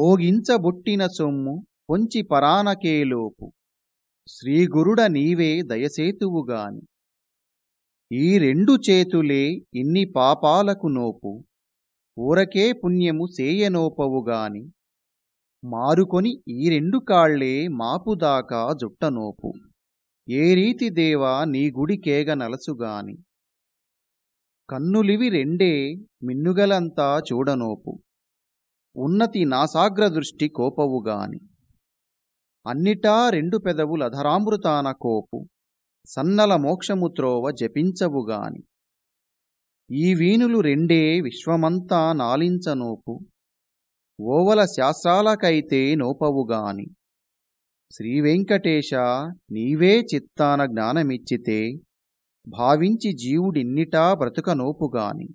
భోగించబుట్టిన సొమ్ము పొంచి పరానకేలోపు. శ్రీగురుడ నీవే దయసేతువుగాని. ఈ రెండు చేతులే ఇన్ని పాపాలకు నోపు. ఊరకే పుణ్యము సేయనోపవుగాని. మారుకొని ఈ రెండు కాళ్ళే మాపుదాకా జుట్టనోపు. ఏ రీతి దేవా నీ గుడికేగ నలసుగాని. కన్నులివి రెండే మిన్నుగలంతా చూడనోపు. ఉన్నతి నాసాగ్ర దృష్టి కోపవుగాని అన్నిటా రెండు పెదవులధరామృతాన కోపు సన్నల మోక్షముత్రోవ జపించవుగాని ఈ వీణులు రెండే విశ్వమంతా నాలించనోపు ఓవల శాస్త్రాలకైతే నోపవుగాని శ్రీవెంకటేశ నీవే చిత్తాన జ్ఞానమిచ్చితే భావించి జీవుడిన్నిటా బ్రతుకనోపుగాని